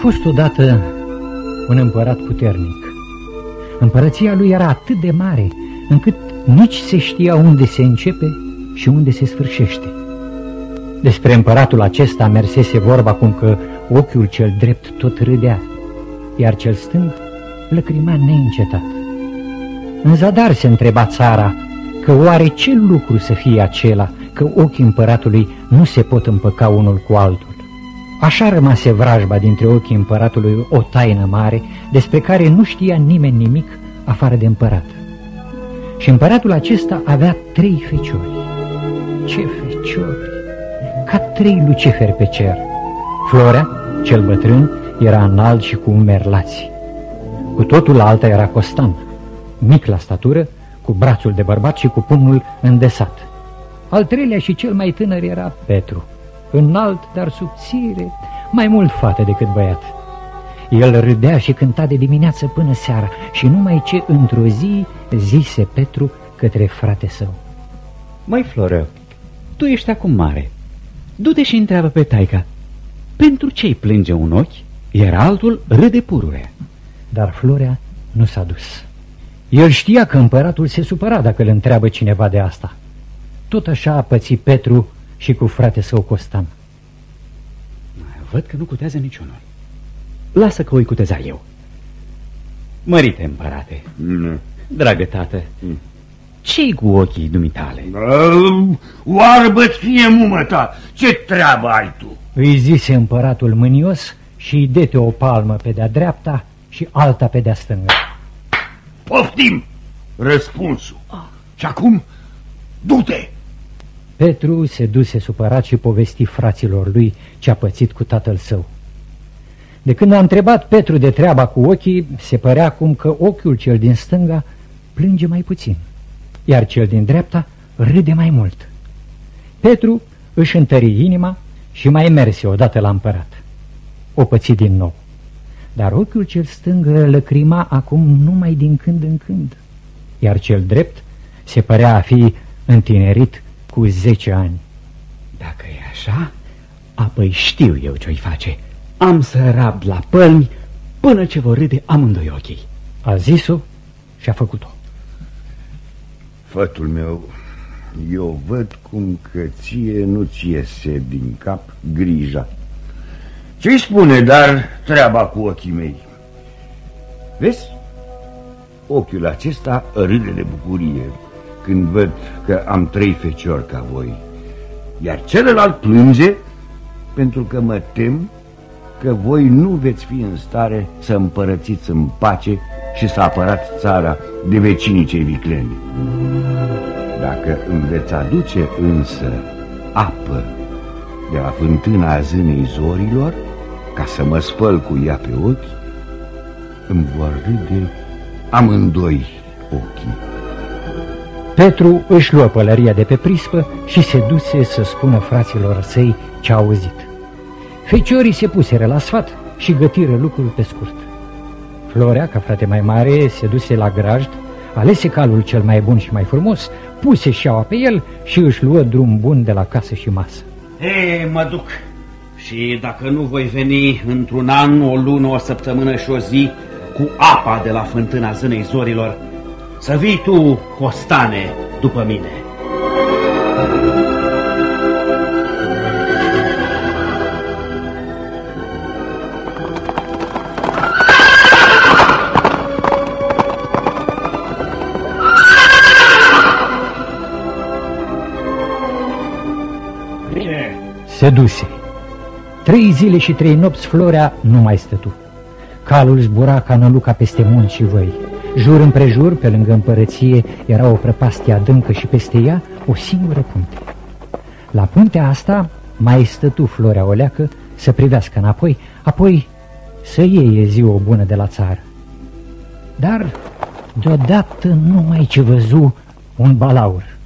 fost odată un împărat puternic. Împărăția lui era atât de mare încât nici se știa unde se începe și unde se sfârșește. Despre împăratul acesta mersese vorba cum că ochiul cel drept tot râdea, iar cel stâng lăcrima neîncetat. În zadar se întreba țara că oare ce lucru să fie acela că ochii împăratului nu se pot împăca unul cu altul. Așa rămase vrajba dintre ochii împăratului o taină mare despre care nu știa nimeni nimic afară de împărat. Și împăratul acesta avea trei feciori. Ce feciori! Ca trei luciferi pe cer. Florea, cel bătrân, era înalt și cu merlați. Cu totul alta era Costan, mic la statură, cu brațul de bărbat și cu pumnul îndesat. Al treilea și cel mai tânăr era Petru, înalt, dar subțire, mai mult fată decât băiat. El râdea și cânta de dimineață până seara și numai ce într-o zi zise Petru către frate său. Mai Floră, tu ești acum mare. Du-te și întreabă pe taica, pentru ce-i plânge un ochi, iar altul râde pururea. Dar Florea nu s-a dus. El știa că împăratul se supăra dacă îl întreabă cineva de asta. Tot așa a pățit Petru și cu frate său Costan. Văd că nu cutează niciunul. Lasă că o cuteza eu. Mărite, împărate. Mm. Dragă tată, mm. ce-i cu ochii dumitale? Uh, oarbă-ți fie mumă ta, ce treabă ai tu? Îi zise împăratul mânios și îi dete o palmă pe de-a dreapta și alta pe de-a stângă. Poftim! Răspunsul. Ah. Și acum, du-te! Petru se duse supărat și povesti fraților lui ce a pățit cu tatăl său. De când a întrebat Petru de treaba cu ochii, se părea cum că ochiul cel din stânga plânge mai puțin, iar cel din dreapta râde mai mult. Petru își întări inima și mai merse odată la împărat. O păți din nou, dar ochiul cel stâng lăcrima acum numai din când în când, iar cel drept se părea a fi întinerit cu zece ani. Dacă e așa, apoi știu eu ce-o-i face. Am să rab la pălmi până ce vor râde amândoi ochii. A zis-o și a făcut-o. Fătul meu, eu văd cum că ție nu-ți iese din cap grija. Ce-i spune, dar treaba cu ochii mei? Vezi? Ochiul acesta râde de bucurie când văd că am trei feciori ca voi, iar celălalt plânge pentru că mă tem că voi nu veți fi în stare să împărățiți în pace și să apărați țara de vecinii cei vicleni. Dacă îmi veți aduce însă apă de la fântâna zânei zorilor, ca să mă spăl cu ea pe ochi, îmi vor râde amândoi ochii. Petru își luă pălăria de pe prispă și se duse să spună fraților săi ce a auzit. Feciorii se puseră la sfat și gătiră lucrul pe scurt. Florea, ca frate mai mare, se duse la grajd, alese calul cel mai bun și mai frumos, puse șaua pe el și își luă drum bun de la casă și masă. Ei, mă duc. Și dacă nu voi veni într-un an, o lună, o săptămână și o zi, cu apa de la fântâna zânei zorilor, să vii tu, Costane, după mine. Se duse. Trei zile și trei nopți Florea nu mai stătu. Calul zbura ca năluca peste munți și văi. Jur împrejur, pe lângă împărăție, era o prăpastie adâncă și peste ea o singură punte. La puntea asta mai stătu Florea Oleacă să privească înapoi, apoi să iei ziua bună de la țară. Dar deodată numai ce văzu un balaur.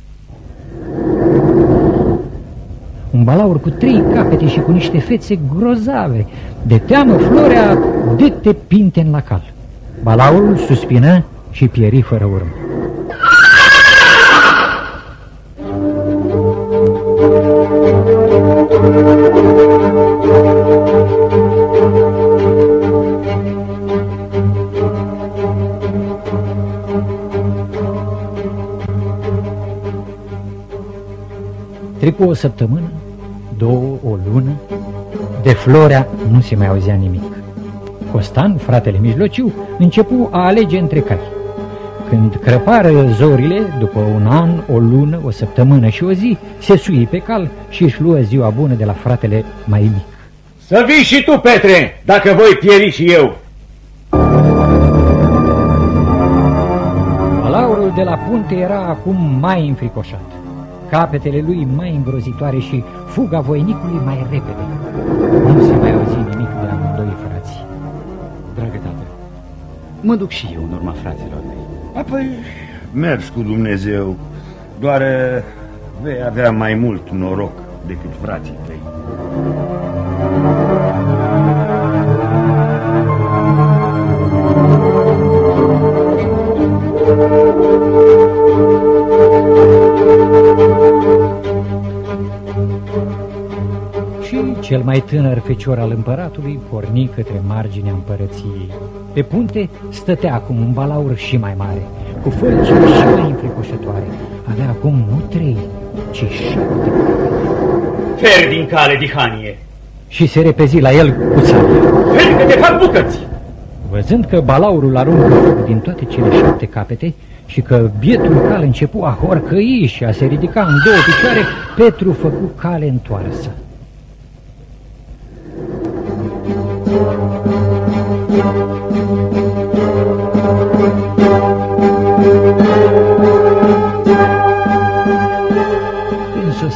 Un balaur cu trei capete și cu niște fețe grozave. De teamă, Florea de te în la cal. Balaul suspină și pieri fără urmă. Trecu o săptămână, două, o lună, de Florea nu se mai auzea nimic. Costan, fratele mijlociu, începu a alege între cai. Când crăpară zorile, după un an, o lună, o săptămână și o zi, se sui pe cal și își luă ziua bună de la fratele mai mic. Să vii și tu, Petre, dacă voi pieri și eu. Balaurul de la punte era acum mai înfricoșat. Capetele lui mai îngrozitoare și fuga voinicului mai repede. Nu se mai auzi nimic mă duc și eu în urma fraților mei. Apoi mergi cu Dumnezeu, doar eh, vei avea mai mult noroc decât frații tăi. Și cel mai tânăr fecior al împăratului porni către marginea împărăției. Pe punte stătea acum un balaur și mai mare, cu fălci și mai înfricoșătoare. Avea acum nu trei, ci șapte. Fer din cale, Dihanie! Și se repezi la el cu țara. Fer că te fac bucăți! Văzând că balaurul aruncă foc din toate cele șapte capete și că bietul cal începu a horcăi și a se ridica în două picioare, Petru făcu cale întoarsă. Când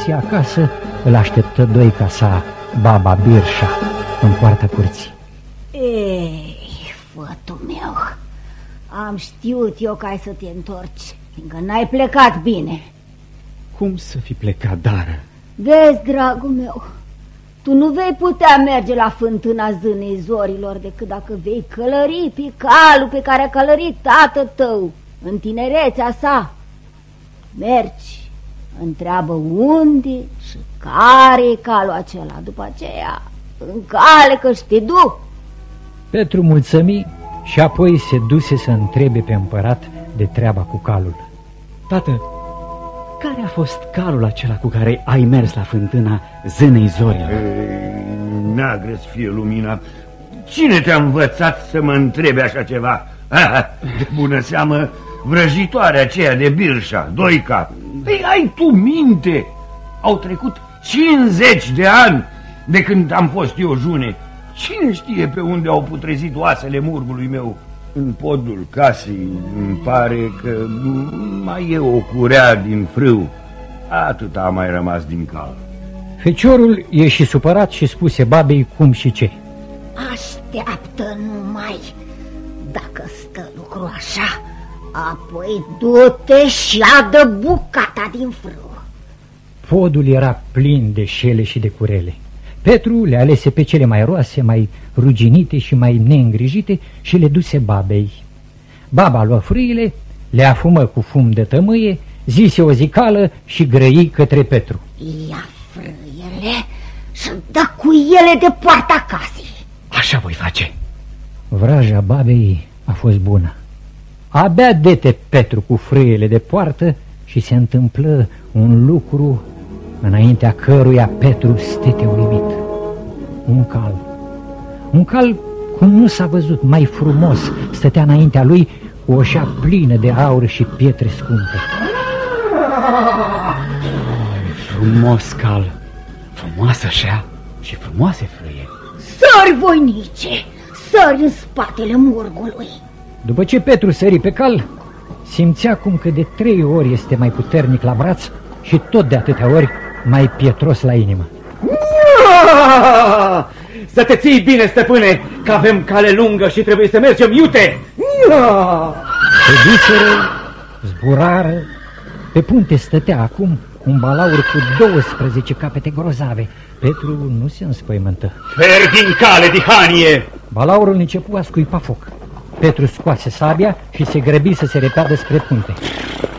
sosi acasă, îl așteptă doi ca sa, baba Birșa, în poarta curții. Ei, fătul meu, am știut eu că ai să te întorci, fiindcă n-ai plecat bine. Cum să fi plecat, dară? Vezi, dragul meu, tu nu vei putea merge la fântâna zânei zorilor decât dacă vei călări pe calul pe care a călărit tată tău în tinerețea sa. Mergi, întreabă unde și care e calul acela. După aceea, în cale că te duc. Petru mulțămi și apoi se duse să întrebe pe împărat de treaba cu calul. Tată, care a fost calul acela cu care ai mers la fântâna zânei zorilor? Ei, Neagră să fie lumina. Cine te-a învățat să mă întrebi așa ceva? Ah, de bună seamă, vrăjitoarea aceea de Birșa, Doica. Ei, ai tu minte? Au trecut 50 de ani de când am fost eu june. Cine știe pe unde au putrezit oasele murgului meu? În podul casei îmi pare că mai e o curea din frâu. Atât a mai rămas din cal. Feciorul ieși supărat și spuse babei cum și ce. Așteaptă numai. Dacă stă lucru așa, apoi du-te și adă bucata din frâu. Podul era plin de șele și de curele. Petru le alese pe cele mai roase, mai ruginite și mai neîngrijite și le duse babei. Baba luă frâile, le afumă cu fum de tămâie, zise o zicală și grăi către Petru. Ia frâiele și dă cu ele de poarta casei. Așa voi face. Vraja babei a fost bună. Abia dete Petru cu frâiele de poartă și se întâmplă un lucru înaintea căruia Petru stete uimit. Un cal. Un cal cum nu s-a văzut mai frumos, stătea înaintea lui cu o șa plină de aur și pietre scumpe. Frumos cal, frumoasă așa și frumoase frâie. Sări voinice, sări în spatele murgului. După ce Petru sări pe cal, simțea cum că de trei ori este mai puternic la braț și tot de atâtea ori mai pietros la inimă. Să te ții bine, stăpâne, că avem cale lungă și trebuie să mergem iute! Se duceră, zburară, pe punte stătea acum un balaur cu 12 capete grozave. Petru nu se înspăimântă. Fer din cale, Dihanie! Balaurul începu a scuipa foc. Petru scoase sabia și se grăbi să se repeadă spre punte.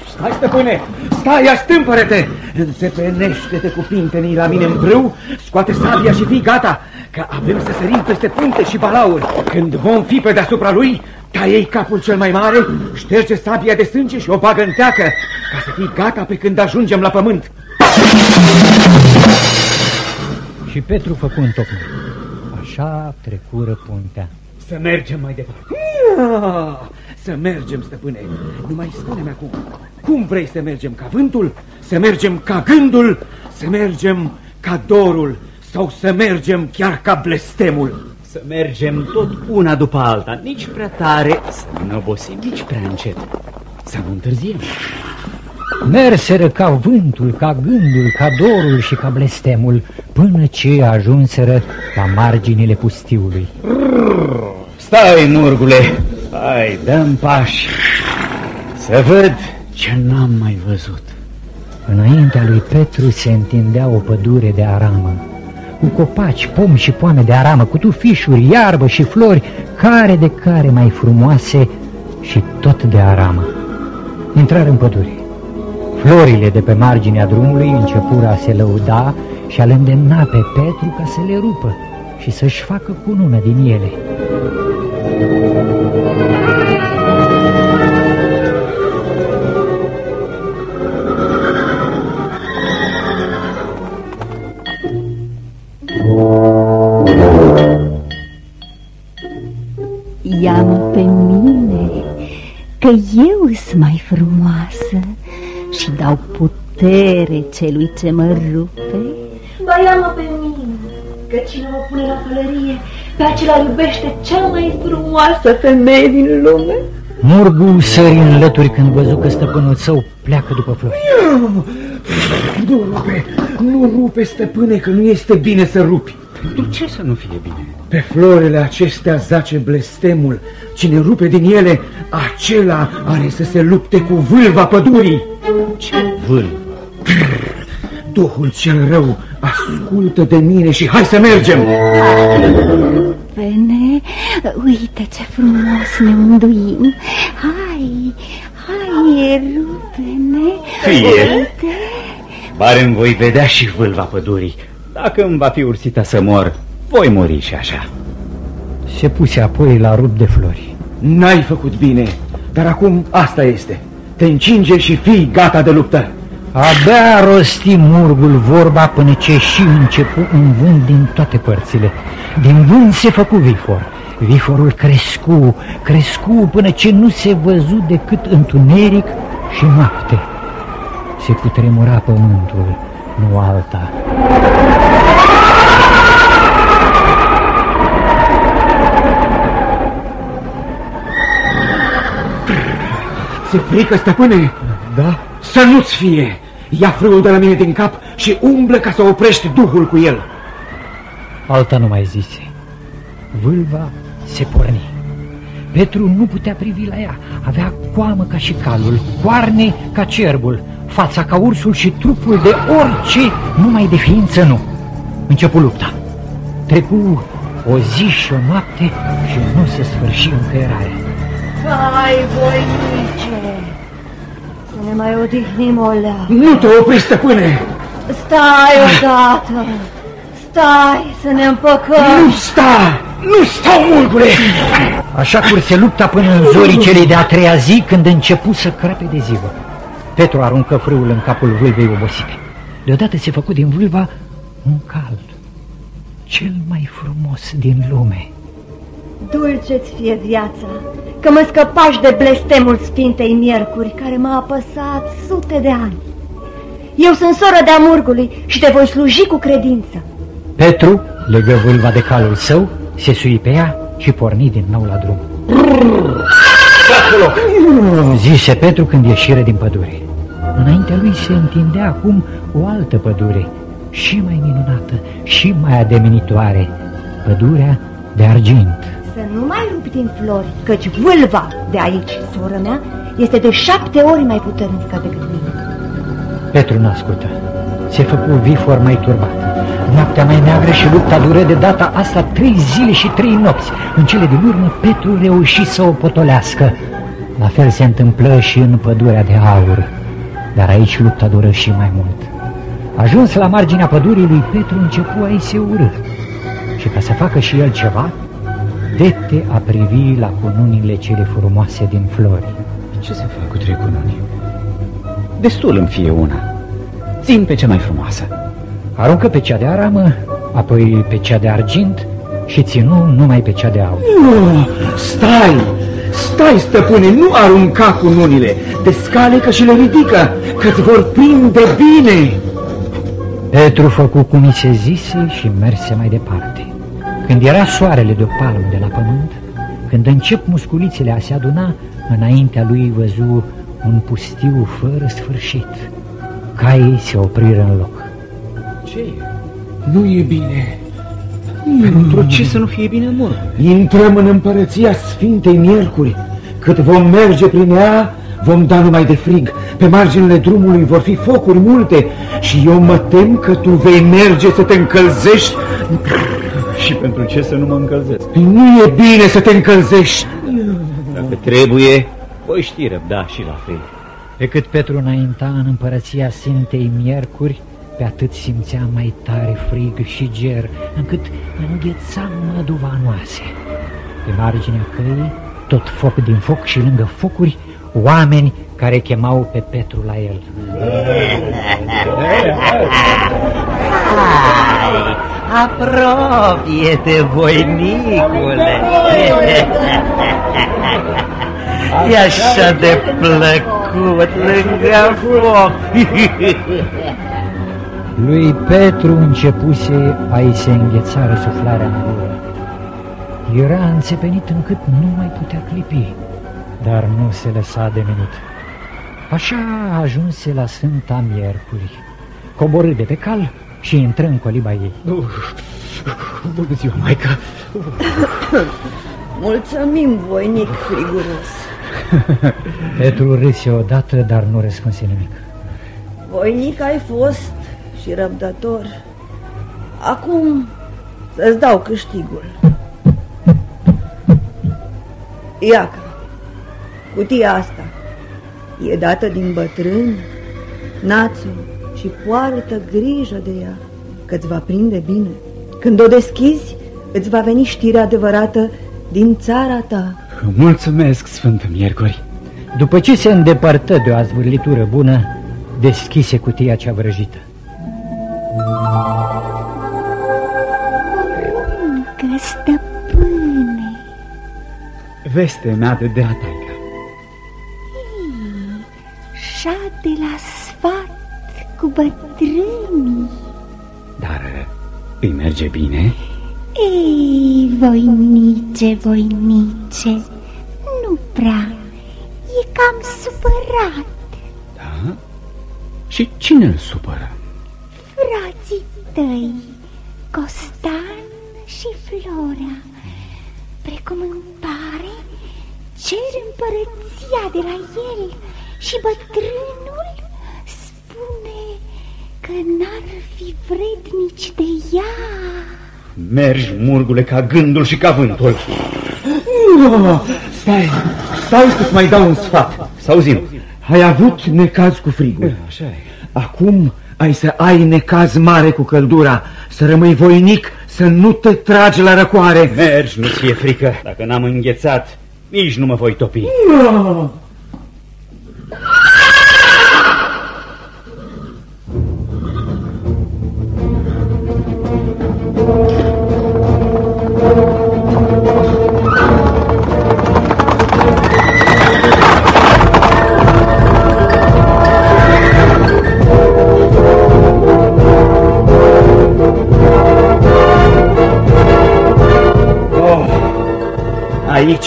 Stai, stăpâne! Stai, astâmpără-te! Înțepenește-te cu pintenii la mine în brâu, scoate sabia și fii gata, că avem să sărim peste punte și balauri. Când vom fi pe deasupra lui, taie capul cel mai mare, șterge sabia de sânge și o bagă în teacă, ca să fii gata pe când ajungem la pământ. Și Petru făcu întocmai. Așa trecură puntea. Să mergem mai departe. Să mergem, stăpâne. Nu mai spune-mi acum. Cum vrei să mergem ca vântul? Să mergem ca gândul? Să mergem ca dorul? Sau să mergem chiar ca blestemul? Să mergem tot una după alta, nici prea tare, să nu obosim, nici prea încet. Să nu întârziem. Merseră ca vântul, ca gândul, ca dorul și ca blestemul, până ce ajunseră la marginile pustiului. Stai, murgule! Hai, dăm pași să văd ce n-am mai văzut. Înaintea lui Petru se întindea o pădure de aramă, cu copaci, pomi și poame de aramă, cu tufișuri, iarbă și flori, care de care mai frumoase și tot de aramă. Intrară în pădure. Florile de pe marginea drumului începură a se lăuda și a îndemna pe Petru ca să le rupă și să-și facă cunună din ele. Ia-mă pe mine, că eu sunt mai frumoasă și dau putere celui ce mă rupe. Ba ia-mă pe mine, că cine mă pune la pălărie, pe acela iubește cea mai frumoasă femeie din lume. Murgu sări în lături când văzu că stăpânul său pleacă după flori. Nu rupe, nu rupe, stăpâne, că nu este bine să rupi. Pentru ce să nu fie bine? Pe florile acestea zace blestemul. Cine rupe din ele, acela are să se lupte cu vâlva pădurii. Ce vâlvă? Duhul cel rău, ascultă de mine și hai să mergem! Rupene, uite ce frumos ne unduim. Hai, hai, rupene, Fie. uite. Bare îmi voi vedea și vâlva pădurii. Dacă îmi va fi ursită să mor, voi muri și așa. Se puse apoi la rup de flori. N-ai făcut bine, dar acum asta este. Te încinge și fii gata de luptă. Abia rosti murgul vorba până ce și începu un vânt din toate părțile. Din vânt se făcu vifor. Viforul crescu, crescu până ce nu se văzu decât întuneric și noapte. Se cutremura pământul, nu alta. Se frică, stăpâne? Da? Să nu-ți fie! Ia frâul de la mine din cap și umblă ca să oprești duhul cu el. Alta nu mai zise. Vâlva se porni. Petru nu putea privi la ea. Avea coamă ca și calul, coarne ca cerbul, fața ca ursul și trupul de orice, numai de ființă nu. Începu lupta. Trecu o zi și o noapte și nu se sfârși încăierarea. Hai, voinice, să ne mai odihnim o leacă. Nu te opri, stăpâne! Stai odată, stai să ne împăcăm. Nu sta! Nu stau, murgule! Așa curse lupta până în zorii celei de-a treia zi, când începu să crape de zivă. Petru aruncă frâul în capul vâlvei obosite. Deodată se făcu din vâlva un cal, cel mai frumos din lume. Dulce-ți fie viața, că mă scăpași de blestemul Sfintei Miercuri, care m-a apăsat sute de ani. Eu sunt soră de Amurgului și te voi sluji cu credință. Petru legă vâlva de calul său, se sui pe ea și porni din nou la drum. Zise Petru când ieșire din pădure. Înaintea lui se întindea acum o altă pădure, și mai minunată, și mai ademenitoare, pădurea de argint. Să nu mai rupi din flori, căci vâlva de aici, soră mea, este de șapte ori mai puternică decât mine. Petru n-ascultă. Se făcu vifor mai turbat. Noaptea mai neagră și lupta dură de data asta trei zile și trei nopți. În cele din urmă, Petru reuși să o potolească. La fel se întâmplă și în pădurea de aur. Dar aici lupta dură și mai mult. Ajuns la marginea pădurii lui Petru, începu a-i se urâ. Și ca să facă și el ceva, dete a privi la cununile cele frumoase din flori. Ce să fac cu trei cununi? Destul îmi fie una. țin pe cea mai frumoasă. Aruncă pe cea de aramă, apoi pe cea de argint și ținu numai pe cea de aur. Nu, stai, stai, stăpâne, nu arunca cu nunile, descalecă și le ridică, că-ți vor prinde bine. Petru făcu cum i se zise și merse mai departe. Când era soarele de o palmă de la pământ, când încep musculițele a se aduna, înaintea lui văzu un pustiu fără sfârșit. Caii se opriră în loc. Ce e? Nu e bine. Pentru ce să nu fie bine mor? Intrăm în împărăția Sfintei Miercuri. Cât vom merge prin ea, vom da numai de frig. Pe marginile drumului vor fi focuri multe și eu mă tem că tu vei merge să te încălzești. Și pentru ce să nu mă încălzesc? Nu e bine să te încălzești. Dacă trebuie, voi ști răbda și la fel. Pe cât Petru înainta în împărăția Sfintei Miercuri, pe atât simțea mai tare frig și ger, încât îngheța măduvanoase. Pe marginea căii, tot foc din foc și lângă focuri, oameni care chemau pe Petru la el. Hai, apropie-te, voinicule! E așa de plăcut lângă foc! Lui Petru începuse a-i se îngheța răsuflarea în gură. Era înțepenit încât nu mai putea clipi, dar nu se lăsa de minut. Așa ajunse la Sfânta Miercuri, coborâ de pe cal și intră în coliba ei. Bună ziua, maică! Mulțumim, voinic friguros. Petru râse odată, dar nu răspunse nimic. Voinic ai fost și răbdător. Acum să-ți dau câștigul. Iaca, cutia asta e dată din bătrân, națiu și poartă grijă de ea, că-ți va prinde bine. Când o deschizi, îți va veni știrea adevărată din țara ta. Mulțumesc, Sfântă Miercuri. După ce se îndepărtă de o azvârlitură bună, deschise cutia cea vrăjită. Poruncă, stăpâne, Veste mea de, de de la sfat cu bătrânii. Dar îi merge bine? Ei, voinice, voinice, nu prea, e cam supărat. Da? Și cine îl supără? Frații tăi, Costan și Flora, precum îmi pare, cer împărăția de la el și bătrânul spune că n-ar fi vrednici de ea. Mergi, murgule, ca gândul și ca vântul. Nu, stai, stai să-ți mai dau un sfat. Să auzim. Ai avut necaz cu frigul. Așa e. Acum ai să ai necaz mare cu căldura, să rămâi voinic, să nu te tragi la răcoare. Mergi, nu-ți fie frică. Dacă n-am înghețat, nici nu mă voi topi.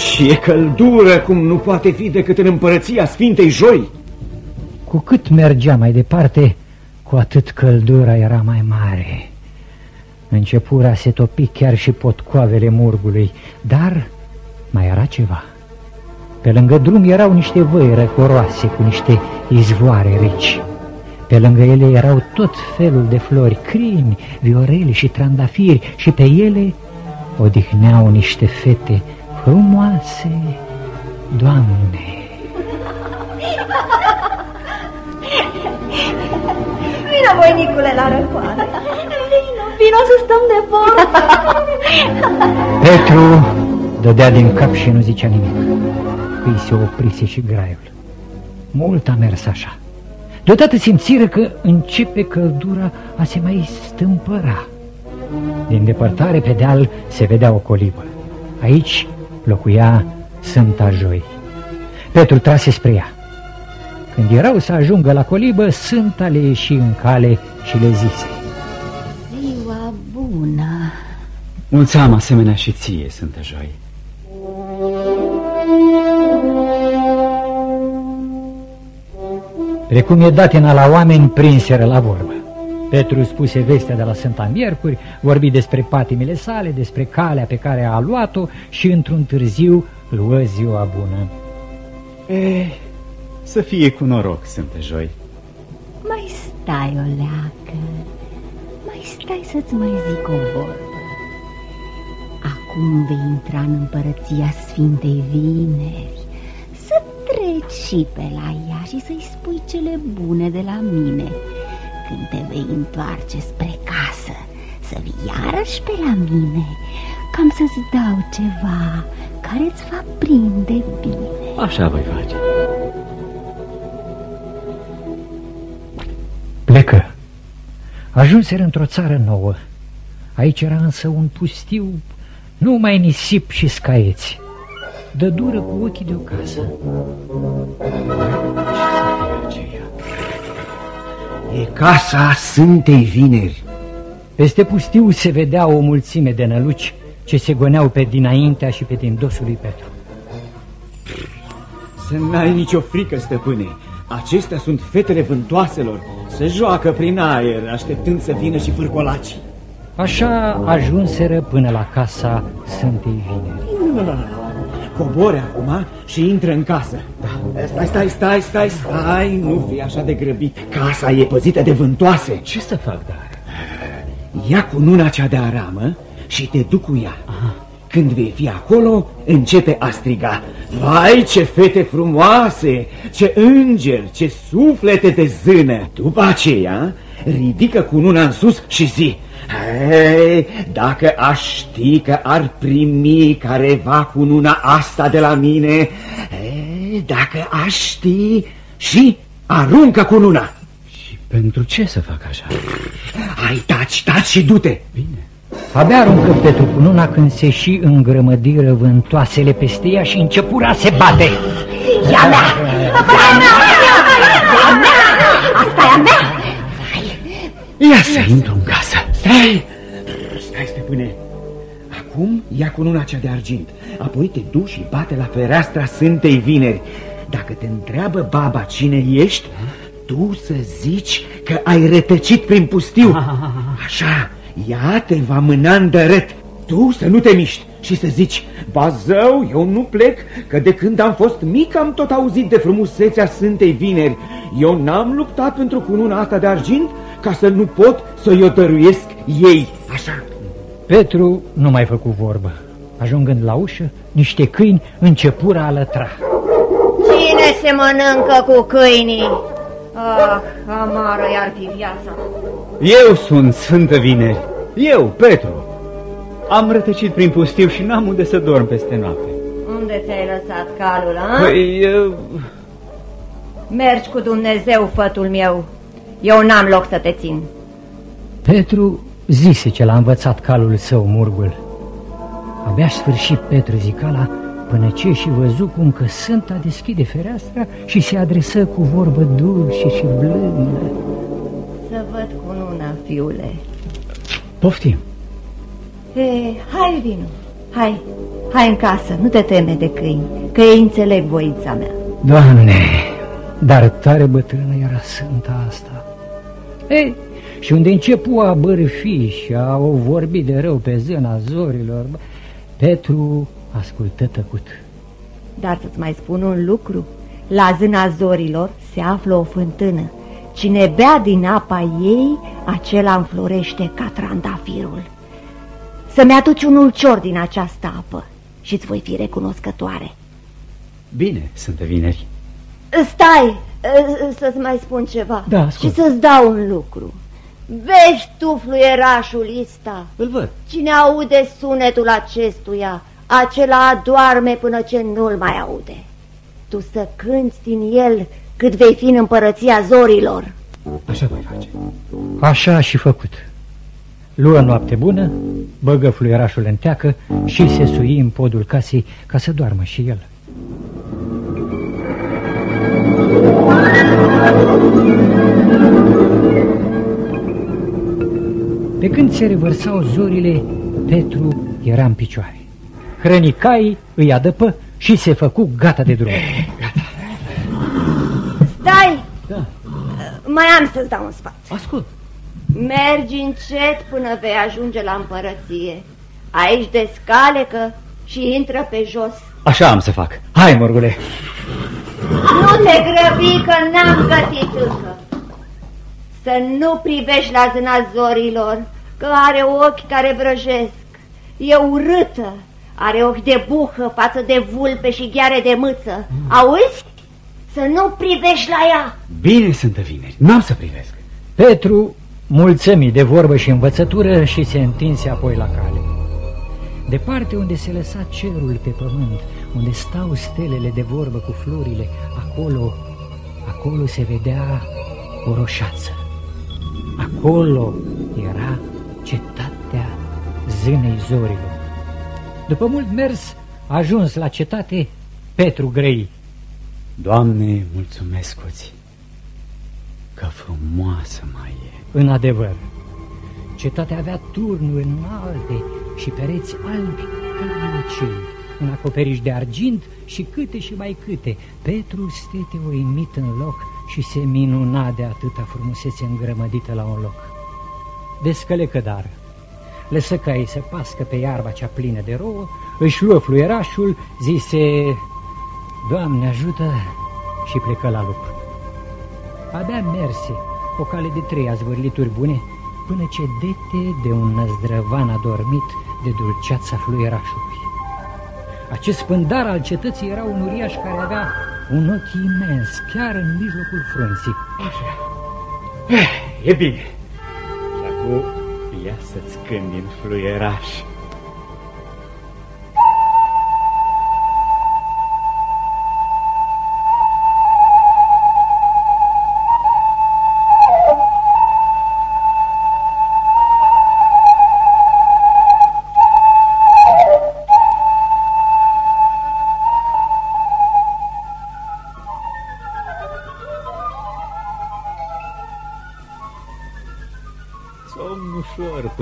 Aici e căldură cum nu poate fi decât în împărăția Sfintei Joi. Cu cât mergea mai departe, cu atât căldura era mai mare. Începura se topi chiar și potcoavele murgului, dar mai era ceva. Pe lângă drum erau niște văi răcoroase cu niște izvoare reci. Pe lângă ele erau tot felul de flori, crini, viorele și trandafiri și pe ele odihneau niște fete frumoase, Doamne. Vino, voinicule, la răcoare. Vino, vino să stăm de vorbă. Petru dădea din cap și nu zicea nimic. Îi se oprise și graiul. Mult a mers așa. Deodată simțiră că începe căldura a se mai stâmpăra. Din depărtare pe deal se vedea o colibă. Aici locuia Sfânta Joi. Petru trase spre ea. Când erau să ajungă la colibă, Sfânta le ieși în cale și le zise. Ziua bună! Mulțeam asemenea și ție, Sfântă Joi. Precum e datina la oameni, prinseră la vorbă. Petru spuse vestea de la Sfânta Miercuri, vorbi despre patimile sale, despre calea pe care a luat-o și într-un târziu luă ziua bună. E, să fie cu noroc, Sfântă Joi. Mai stai o leacă, mai stai să-ți mai zic o vorbă. Acum vei intra în împărăția Sfintei Vineri, să treci și pe la ea și să-i spui cele bune de la mine. Când te vei întoarce spre casă, să vii iarăși pe la mine, cam să-ți dau ceva care îți va prinde bine. Așa voi face. Plecă. Ajunseră într-o țară nouă. Aici era însă un pustiu, numai nisip și scaieți. Dă dură cu ochii de o casă. E casa Sfintei Vineri. Peste pustiu se vedea o mulțime de năluci ce se goneau pe dinaintea și pe din dosul lui Petru. Să n-ai nicio frică, stăpâne. Acestea sunt fetele vântoaselor. Se joacă prin aer, așteptând să vină și fârcolacii. Așa ajunseră până la casa Sfântei Vineri. Nu, nu, nu, nu. Cobori acum și intră în casă. Da. Stai, stai, stai, stai, stai, nu fi așa de grăbit. Casa e păzită de vântoase. Ce să fac, dar? Ia cu nuna cea de aramă și te duc cu ea. Aha. Când vei fi acolo, începe a striga. Vai, ce fete frumoase, ce îngeri, ce suflete de zână. După aceea, ridică cu nuna în sus și zi. Hei, dacă aș ști că ar primi careva cu nuna asta de la mine, hei, dacă aș ști și aruncă cu nuna. Și pentru ce să fac așa? Hai, taci, taci și du-te. Bine. Abia aruncă Petru cu nuna când se și îngrămădiră vântoasele peste ea și începura a se bate. Ia mea! Ia mea! Ia mea! Asta e a mea! Ia să intru în casă. Stai! Stai, stăpâne. Acum ia cu nuna cea de argint. Apoi te duci și bate la fereastra Sfintei Vineri. Dacă te întreabă baba cine ești, tu să zici că ai retăcit prin pustiu. Așa, ea te va mâna în dărât. Tu să nu te miști și să zici, Bazău, eu nu plec, că de când am fost mic am tot auzit de frumusețea Sfintei Vineri. Eu n-am luptat pentru cununa asta de argint ca să nu pot să-i o dăruiesc ei. Așa. Petru nu mai făcu vorbă. Ajungând la ușă, niște câini începură a lătra. Cine se mănâncă cu câinii? Ah, amară i-ar fi viața. Eu sunt Sfântă Vineri. Eu, Petru. Am rătăcit prin pustiu și n-am unde să dorm peste noapte. Unde ți-ai lăsat calul, a? Păi, eu... Mergi cu Dumnezeu, fătul meu. Eu n-am loc să te țin. Petru zise ce l-a învățat calul său murgul. Abia sfârșit Petru zicala până ce și văzu cum că Sfânta deschide fereastra și se adresă cu vorbă dulce și blândă. Să văd cu nuna, fiule. Poftim. E, hai, vino. Hai, hai în casă, nu te teme de câini, că ei înțeleg voința mea. Doamne, dar tare bătrână era Sfânta asta. Ei, și unde începu a bărfi și a o vorbi de rău pe zâna zorilor, bă, Petru ascultă tăcut. Dar să-ți mai spun un lucru. La zâna zorilor se află o fântână. Cine bea din apa ei, acela înflorește ca trandafirul. Să-mi aduci un ulcior din această apă și îți voi fi recunoscătoare. Bine, Sfântă Vineri. Stai, să-ți mai spun ceva Da, și ascult. să-ți dau un lucru. Vezi tu fluierașul ăsta? Îl văd. Cine aude sunetul acestuia, acela adorme până ce nu-l mai aude. tu să cânți din el cât vei fi în împărăția zorilor. Așa voi face. Așa a și făcut. Luă noapte bună, băgă fluierașul în teacă și se sui în podul casei ca să doarmă și el. Pe când se revărsau zorile, Petru era în picioare. Hrănicai îi adăpă și se făcu gata de drum. Stai! Da. Mai am să-ți dau un sfat. Ascult. Mergi încet până vei ajunge la împărăție. Aici descalecă și intră pe jos. Așa am să fac. Hai, morgule! Nu te grăbi că n-am gătit încă. Să nu privești la zâna zorilor, că are ochi care vrăjesc. E urâtă, are ochi de buhă față de vulpe și gheare de mâță. Mm. Auzi? Să nu privești la ea. Bine sunt vineri, n-am să privesc. Petru mulțămi de vorbă și învățătură și se întinse apoi la cale. Departe unde se lăsa cerul pe pământ, unde stau stelele de vorbă cu florile, acolo, acolo se vedea o roșață. Acolo era cetatea zânei zorilor. După mult mers, a ajuns la cetate Petru Grăi. Doamne, mulțumesc ți că frumoasă mai e. În adevăr, cetatea avea turnuri înalte și pereți albi ca lucei, un acoperiș de argint și câte și mai câte. Petru stete uimit în loc și se minuna de atâta frumusețe îngrămădită la un loc. Descălecă dar, lăsă ei să pască pe iarba cea plină de rouă, își luă fluierașul, zise, Doamne ajută și plecă la lucru. Abia merse o cale de trei azvârlituri bune, până ce dete de un năzdrăvan adormit de dulceața fluierașului. Acest spândar al cetății era un uriaș care avea un ochi imens, chiar în mijlocul frunții. Așa. Eh, e bine. Și acum ia să-ți cânti în fluieraș.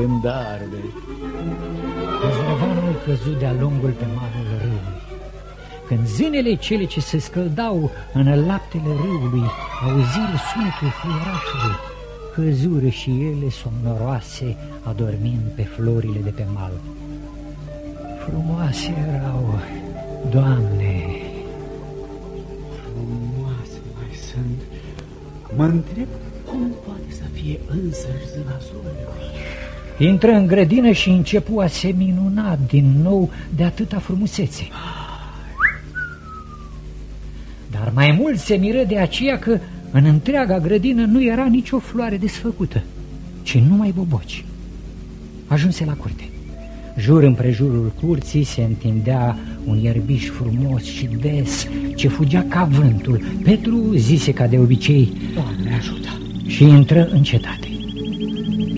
Pândarele. Răzvrăvanul căzut de-a lungul pe malul râului. Când zânele cele ce se scăldau în laptele râului auziră sunetul fluierașului, căzură și ele somnoroase, adormind pe florile de pe mal. Frumoase erau, Doamne! Frumoase mai sunt. Mă întreb cum poate să fie însăși zâna zorilor. Intră în grădină și începu a se minuna din nou de atâta frumusețe. Dar mai mult se miră de aceea că în întreaga grădină nu era nicio floare desfăcută, ci numai boboci. Ajunse la curte. Jur împrejurul curții se întindea un ierbiș frumos și des ce fugea ca vântul. Petru zise ca de obicei, Doamne ajută! Și intră în cetate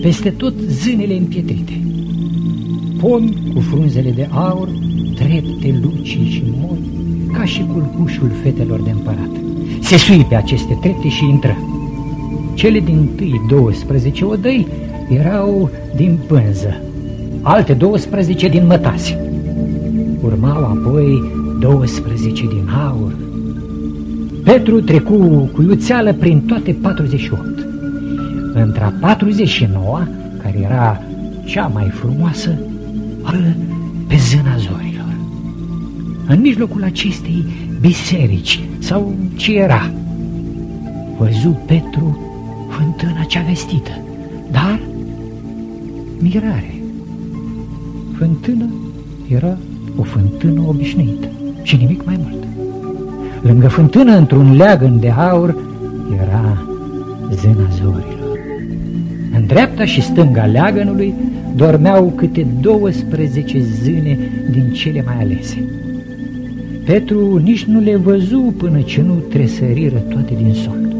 peste tot zânele împietrite. Pomi cu frunzele de aur, trepte, lucii și mori, ca și culcușul fetelor de împărat. Se sui pe aceste trepte și intră. Cele din tâi 12 odăi erau din pânză, alte 12 din mătase. Urmau apoi 12 din aur. Petru trecu cu iuțeală prin toate 48. Între a 49-a, care era cea mai frumoasă, pe zâna zorilor. În mijlocul acestei biserici, sau ce era, văzu Petru fântâna cea vestită, dar mirare. Fântână era o fântână obișnuită și nimic mai mult. Lângă fântână, într-un leagăn de aur, era zâna zorilor. În dreapta și stânga leagănului dormeau câte 12 zâne din cele mai alese. Petru nici nu le văzu până ce nu tresăriră toate din somn.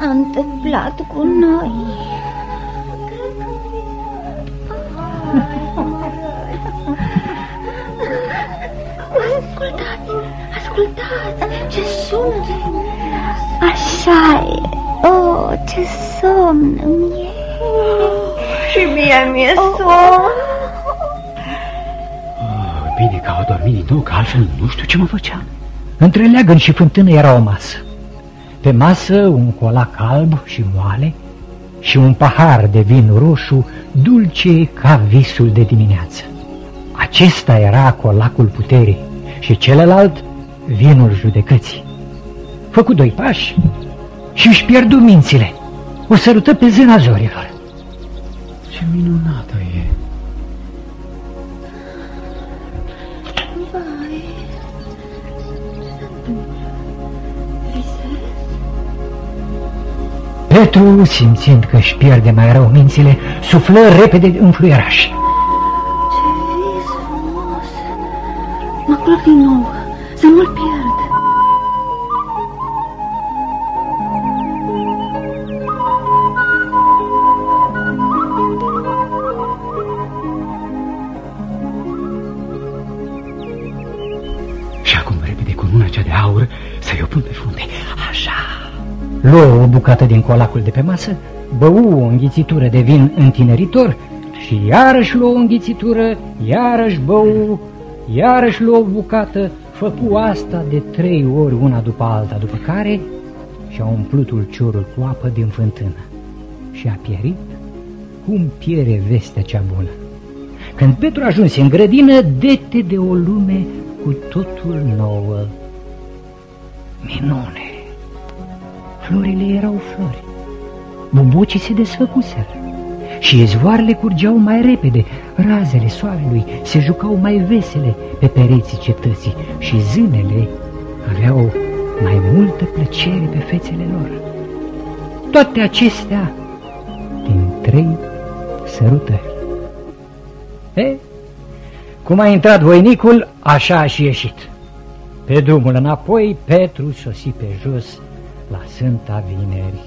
Întâmplat cu noi? Ascultați, ascultați, ce sunete! Așa e, oh, ce somn îmi e! Și mie mi-e oh. somn! Oh, bine că au dormit din nou, că altfel nu știu ce mă făceam. Între leagăn și fântână era o masă. Pe masă un colac alb și moale și un pahar de vin roșu, dulce ca visul de dimineață. Acesta era colacul puterii și celălalt vinul judecății. Făcu doi pași și își pierdu mințile. O sărută pe zâna zorilor. Ce minunată e! Petru, simțind că își pierde mai rău mințile, suflă repede în fluieraș. Ce vis frumos! Mă culc din nou, să nu-l pierd. Și acum repede cu mâna cea de aur să-i o pun pe frunte. Așa! luă o bucată din colacul de pe masă, bău o înghițitură de vin întineritor și iarăși luă o înghițitură, iarăși bău, iarăși luă o bucată, făcu asta de trei ori una după alta, după care și-a umplut ulciorul cu apă din fântână și a pierit cum piere vestea cea bună. Când Petru ajunse în grădină, dete de o lume cu totul nouă. Minune! Florile erau flori, bubocii se desfăcuseră și izvoarele curgeau mai repede, razele soarelui se jucau mai vesele pe pereții cetății și zânele aveau mai multă plăcere pe fețele lor. Toate acestea din trei sărutări. E, cum a intrat voinicul, așa a și ieșit. Pe drumul înapoi, Petru sosi pe jos la Sfânta Vineri.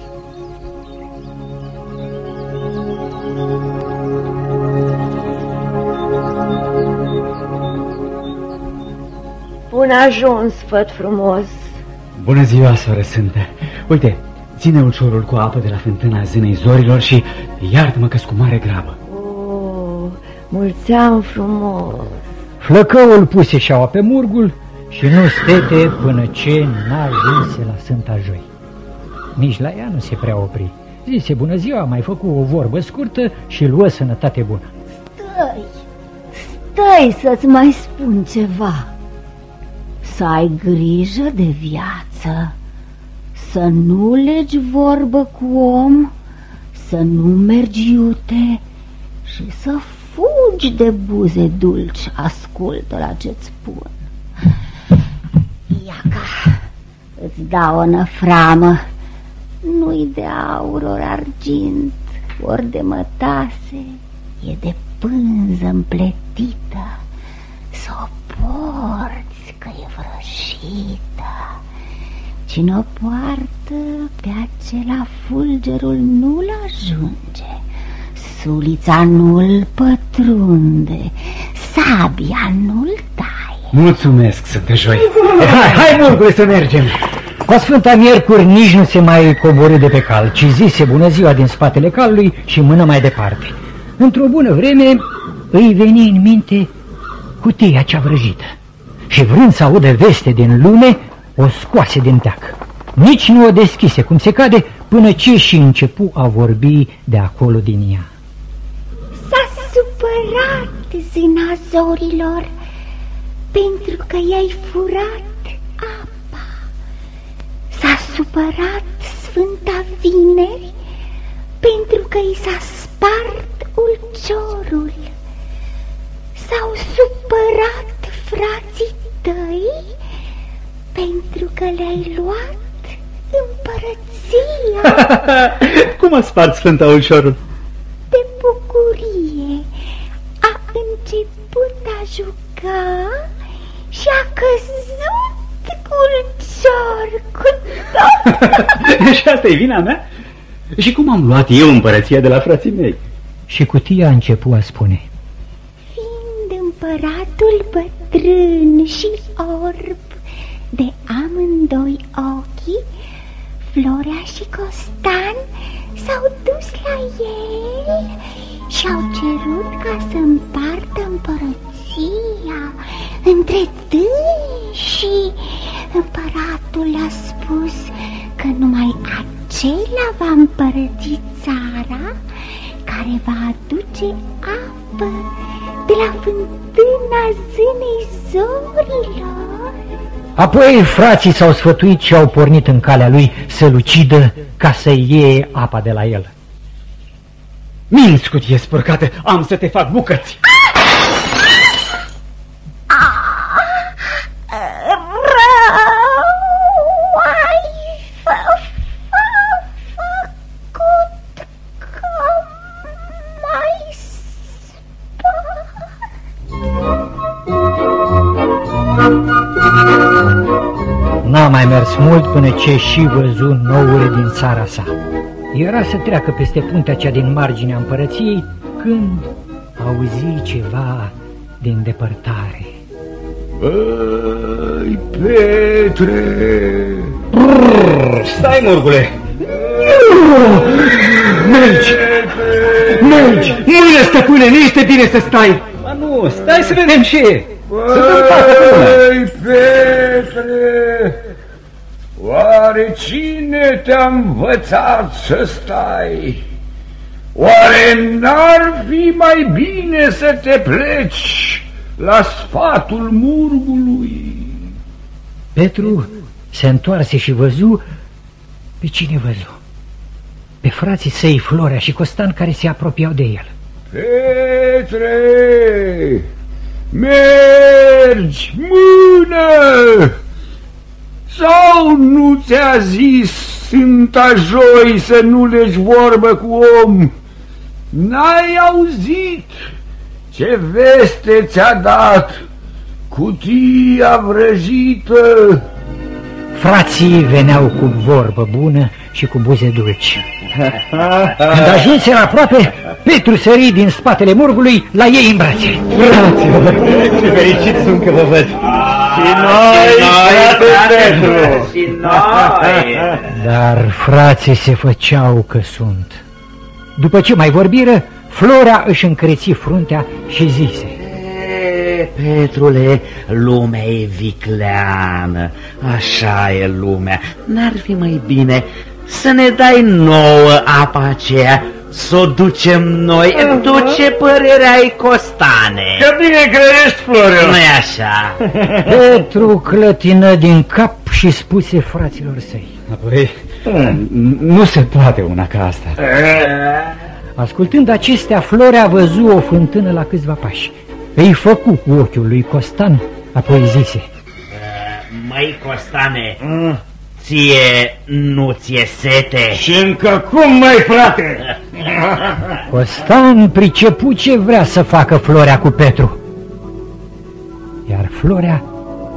Bun ajuns, făt frumos. Bună ziua, soră Sfântă. Uite, ține ulciorul cu apă de la fântâna zânei zorilor și iartă-mă că cu mare grabă. Oh, mulțeam frumos. Flăcăul puse șaua pe murgul și nu stete până ce n-ajunse la Sfânta Joi. Nici la ea nu se prea opri. Zise, bună ziua, mai făcu o vorbă scurtă și luă sănătate bună. Stai, stai să-ți mai spun ceva. Să ai grijă de viață, să nu legi vorbă cu om, să nu mergi iute și să fugi de buze dulci, ascultă la ce-ți spun. Iaca, îți dau o năframă. Nu-i de aur ori argint, ori de mătase, e de pânză împletită, să o porți că e vrăjită. Cine o poartă pe acela fulgerul nu-l ajunge, sulița nu-l pătrunde, sabia nu-l taie. Mulțumesc, Sfântăjoi. Hai, hai, murgule, să mergem. Cu Sfânta Miercuri nici nu se mai coborâ de pe cal, ci zise bună ziua din spatele calului și mână mai departe. Într-o bună vreme îi veni în minte cutia cea vrăjită și vrând să audă veste din lume, o scoase din teac. Nici nu o deschise, cum se cade, până ce și începu a vorbi de acolo din ea. S-a supărat zâna zorilor pentru că i-ai furat apa. S-a supărat Sfânta Vineri pentru că i s-a spart ulciorul. S-au supărat frații tăi pentru că le-ai luat împărăția. Cum a spart Sfânta Ulciorul? De bucurie a început a juca și a căzut cu ulcior, cu tot. și asta e vina mea? Și cum am luat eu împărăția de la frații mei? Și cutia a început a spune. Fiind împăratul bătrân și orb, de amândoi ochii, Florea și Costan s-au dus la el și au cerut ca să împartă împărăția între și împăratul a spus că numai acela va împărăți țara care va aduce apă de la fântâna zânei zorilor. Apoi frații s-au sfătuit și au pornit în calea lui să-l ucidă ca să iei apa de la el. Minți, cutie spărcată, am să te fac bucăți! Mers mult până ce și văzu noule din țara sa. Era să treacă peste puntea cea din marginea împărăției când auzi ceva din depărtare. Băi, Petre! Brrr, stai, morgule! Mergi! Mergi! Mâine, stăpâne, nu este bine să stai! Ba nu, stai să vedem ce e! Băi, Petre! Oare cine te-a învățat să stai? Oare n-ar fi mai bine să te pleci la sfatul murgului? Petru se întoarse și văzu pe cine văzu? Pe frații săi Florea și Costan care se apropiau de el. Petre! Mergi, mână! Sau nu ți-a zis Sfânta Joi să nu legi vorbă cu om? N-ai auzit ce veste ți-a dat cutia vrăjită? Frații veneau cu vorbă bună și cu buze dulci. Când ajunse aproape, Petru sări din spatele morgului la ei în brațe. Fraților, ce fericit sunt că vă văd. Și noi, frate Petru. Și noi. Dar frații se făceau că sunt. După ce mai vorbiră, Flora își încreți fruntea și zise. E, Petrule, lumea e vicleană, așa e lumea. N-ar fi mai bine să ne dai nouă apa aceea, să o ducem noi. Tu ce părere ai, Costane? Că bine credești, Floriu. nu e așa? Petru clătină din cap și spuse fraților săi. Apoi, nu se poate una ca asta. Ascultând acestea, Florea văzu o fântână la câțiva pași. Îi făcu cu ochiul lui Costan, apoi zise. Măi, Costane, ție nu ți-e sete? Și încă cum, mai frate? Costan pricepu ce vrea să facă Florea cu Petru. Iar Florea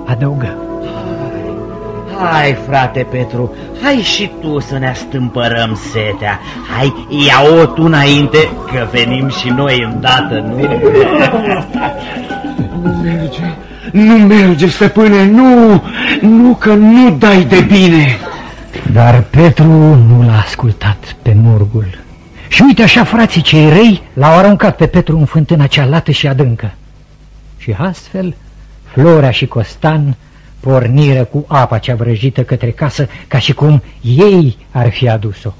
adăugă. Hai, frate Petru, hai și tu să ne stâmpărăm setea. Hai, ia-o tu înainte, că venim și noi îndată, nu? Nu merge, nu merge, stăpâne, nu, nu că nu dai de bine. Dar Petru nu l-a ascultat pe murgul. Și uite așa, frații cei răi l-au aruncat pe Petru în fântâna cea lată și adâncă. Și astfel, Florea și Costan porniră cu apa cea vrăjită către casă, ca și cum ei ar fi adus-o.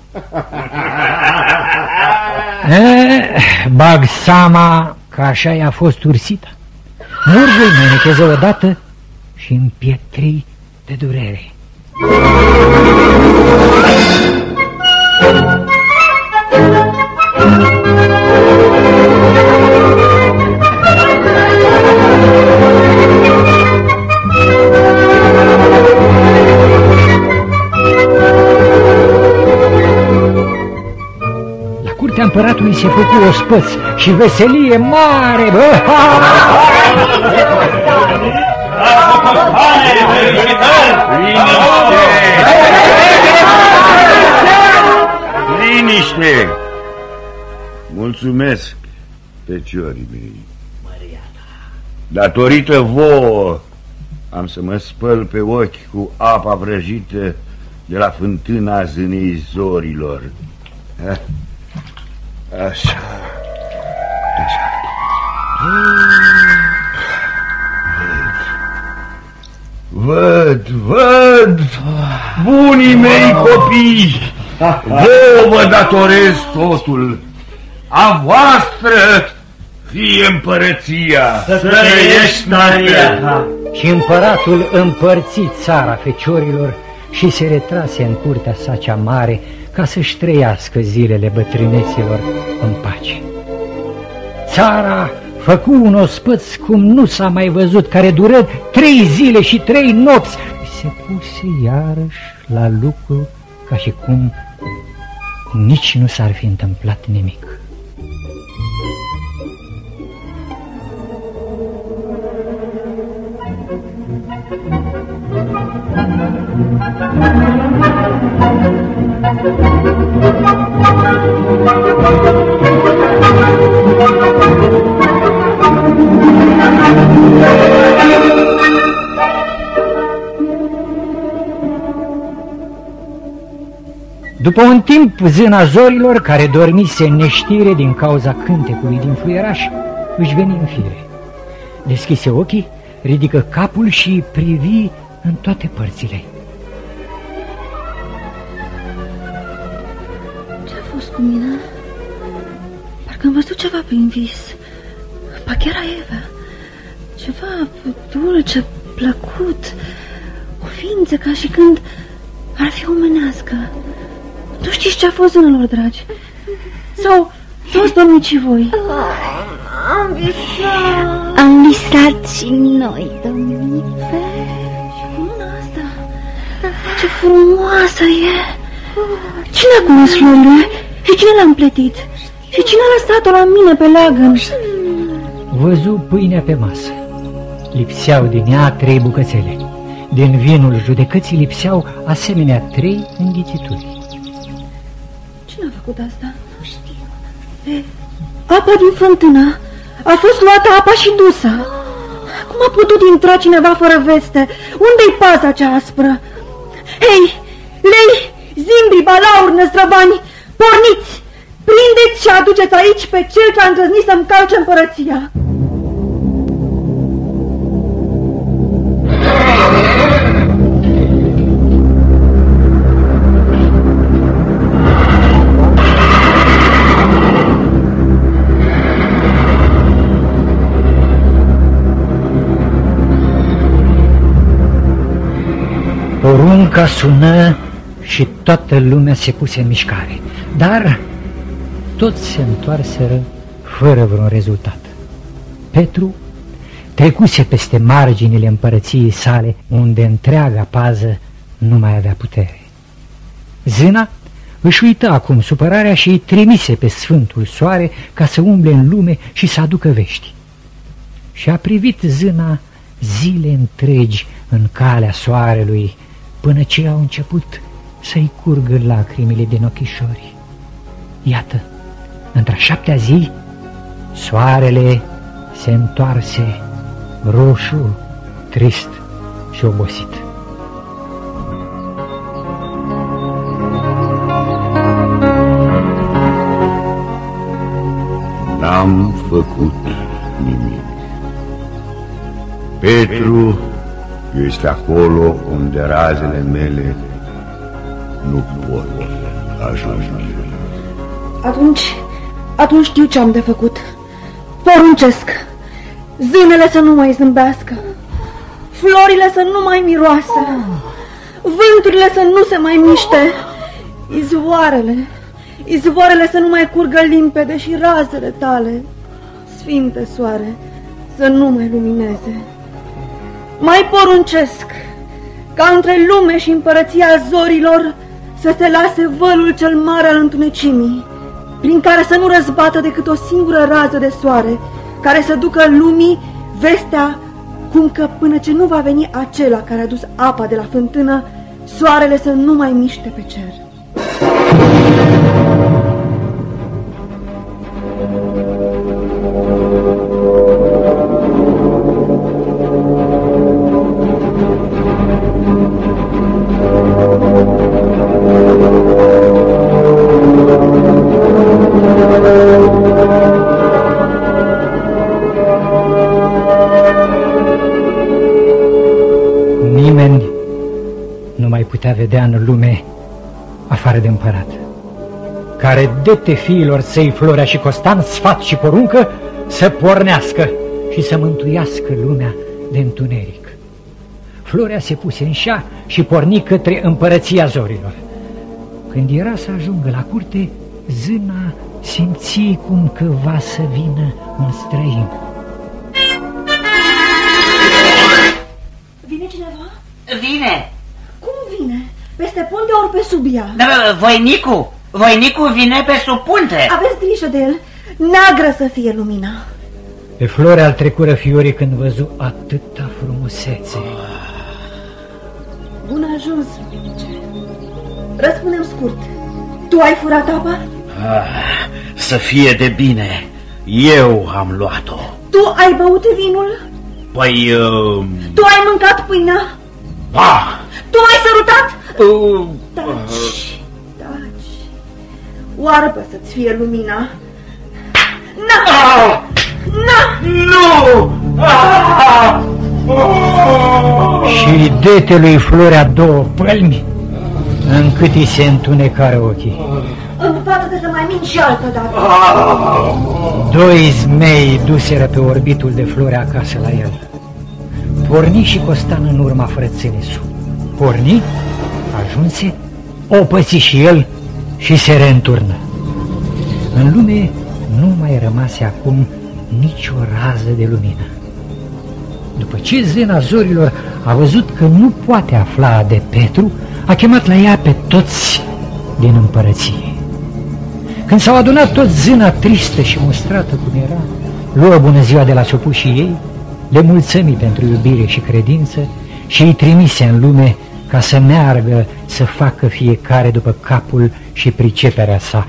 bag seama că așa i-a fost ursită. Murgul menecheză odată și împietri de durere. La curtea împăratului se făcu o spăț și veselie mare, bă! Liniște! Mulțumesc, feciorii mei. Datorită vouă am să mă spăl pe ochi cu apa vrăjită de la fântâna zânei zorilor. Ha? Așa. Așa. Văd, văd, bunii mei copii, vouă vă datorez totul, a voastră fie împărăția. Să trăiești, Maria! Și împăratul împărți țara feciorilor și se retrase în curtea sa cea mare ca să-și trăiască zilele bătrâneților în pace. Țara făcu un ospăț cum nu s-a mai văzut, care dură trei zile și trei nopți. Se puse iarăși la lucru ca și cum nici nu s-ar fi întâmplat nimic. După un timp, zâna zorilor, care dormise în neștire din cauza cântecului din fluieraș, își veni în fire. Deschise ochii, ridică capul și privi în toate părțile. Cu mine? Parcă am văzut ceva prin vis. Pa chiar Eva. Ceva dulce, plăcut. O ființă ca și când ar fi omenească. Nu știți ce a fost, zânelor dragi? Sau, sau ați dormit și voi? Am visat. Am visat și noi, domnițe. Și luna asta, ce frumoasă e! Cine a cules florile? Și cine l-a împletit? Și cine a lăsat-o la mine pe leagăn? Văzu pâinea pe masă. Lipseau din ea trei bucățele. Din vinul judecății lipseau asemenea trei înghițituri. Cine a făcut asta? Nu știu. E, apa din fântână. A fost luată apa și dusă. Cum a putut intra cineva fără veste? Unde-i paza cea aspră? Hei, lei, zimbri, balauri, năstrăbani, porniți! Prindeți și aduceți aici pe cel ce a îndrăznit să-mi calce împărăția. Porunca sună și toată lumea se puse în mișcare, dar toți se întoarseră fără vreun rezultat. Petru trecuse peste marginile împărăției sale, unde întreaga pază nu mai avea putere. Zâna își uită acum supărarea și îi trimise pe Sfântul Soare ca să umble în lume și să aducă vești. Și a privit zâna zile întregi în calea soarelui, până ce au început să-i curgă lacrimile din ochișori. Iată, într-a șaptea zi, soarele se întoarse roșu, trist și obosit. N-am făcut nimic. Petru este acolo unde razele mele nu pot ajunge. Atunci, atunci știu ce am de făcut. Poruncesc. Zânele să nu mai zâmbească. Florile să nu mai miroasă. Vânturile să nu se mai miște. Izvoarele, izvoarele să nu mai curgă limpede și razele tale, sfinte soare, să nu mai lumineze. Mai poruncesc ca între lume și împărăția zorilor să se lase vălul cel mare al întunecimii, prin care să nu răzbată decât o singură rază de soare, care să ducă lumii vestea cum că până ce nu va veni acela care a dus apa de la fântână, soarele să nu mai miște pe cer. Vedea în lume afară de împărat, care dete fiilor săi Florea și Costan sfat și poruncă să pornească și să mântuiască lumea de întuneric. Florea se puse în șa și porni către împărăția zorilor. Când era să ajungă la curte, zâna simți cum că va să vină un străin. Punte ori pe sub ea? Da, voinicu, voinicu vine pe sub punte. Aveți grijă de el, neagră să fie lumina. Pe flori al trecură fiorii când văzu atâta frumusețe. Bun ajuns, Răspunem scurt. Tu ai furat apa? Ah, să fie de bine. Eu am luat-o. Tu ai băut vinul? Păi... Uh... Tu ai mâncat pâinea? Ba! Tu m-ai sărutat? Taci, taci. Oarbă să-ți fie lumina. Na! Ah! Na! Nu! Ah! Și detelui Florea două pălmi, încât îi se întunecară ochii. Învață-te să mai minți și altă dată. Doi zmei duseră pe orbitul de Florea acasă la el. Porni și Costan în urma frățenisu. Porni ajunse, o păți și el și se reînturnă. În lume nu mai rămase acum nicio rază de lumină. După ce zâna zorilor a văzut că nu poate afla de Petru, a chemat la ea pe toți din împărăție. Când s-au adunat toți zâna tristă și mustrată cum era, luă bună ziua de la supușii ei, le mulțămi pentru iubire și credință și îi trimise în lume ca să meargă să facă fiecare după capul și priceperea sa.